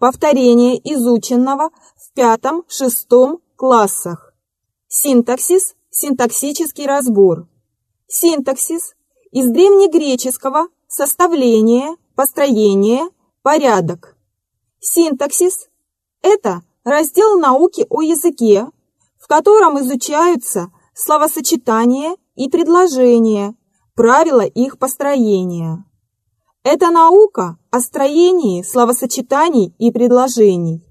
Повторение изученного в пятом-шестом классах. Синтаксис, синтаксический разбор. Синтаксис из древнегреческого составление, построение, порядок. Синтаксис – это раздел науки о языке, в котором изучаются словосочетания и предложения, правила их построения. Это наука о строении словосочетаний и предложений.